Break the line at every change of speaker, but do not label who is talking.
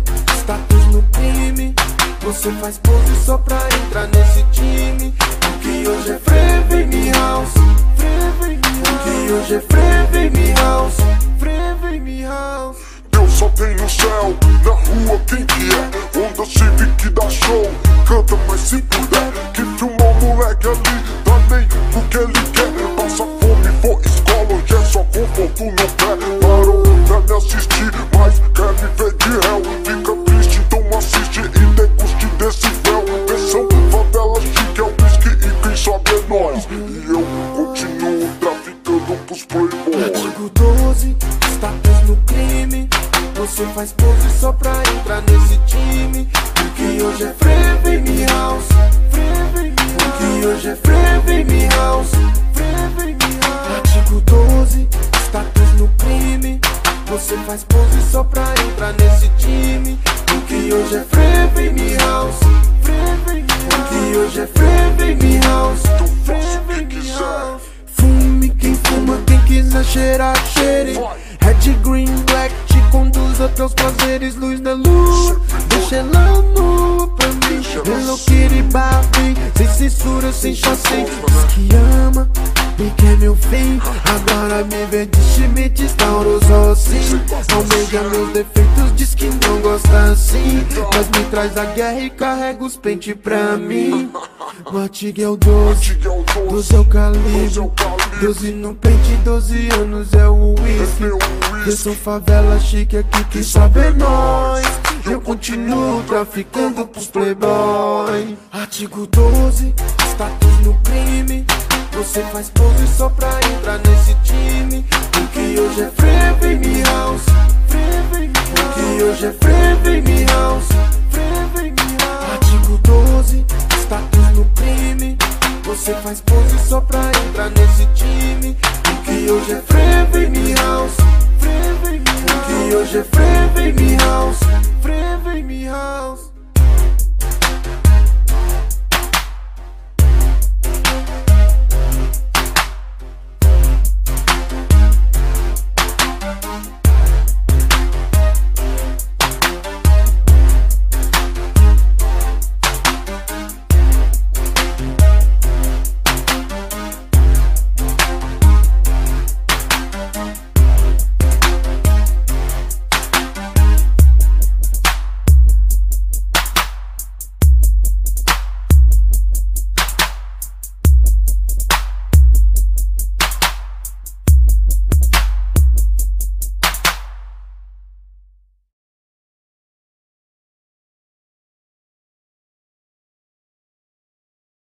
pose, status no crime. Você faz pose só pra entrar nesse time. Porque hoje é me House. Porque hoje é me House. Freven House.
Deus só tem no céu, na rua quem que é? Onda nós E eu continuo traficando pros playboys.
Artigo 12, status no crime. Você faz pose só pra entrar nesse time. Que hoje é Frevene House Que hoje é Frevene House Artigo 12, status no crime. Você faz pose só pra entrar nesse time. Que hoje é Frevene House Que hoje é Frevene House cheirar, cheire. Red, green, black, te conduz até os prazeres Luz da lua, deixa ela nua pra mim Hello Kitty Barbie, sem censura, sem chassi Diz que ama e quer meu fim. Agora me vê de Schmidt, Taurus Almeja meus defeitos, diz que não gosta assim. Mas me traz a guerra e carrega os pente pra mim. Artigo é o 12 12 é o calibre. 12 no pente, 12 anos é o whisky. Eu sou favela chique aqui, que sabe é nós. Eu continuo traficando pros playboy. Artigo 12, status no crime Você faz pose só pra entrar nesse time. Que hoje é Frevene House. Que hoje é Frevene House. Artigo 12, status no crime. Você faz pose só pra entrar nesse time. Que hoje é Frevene House. Que hoje é Frevene House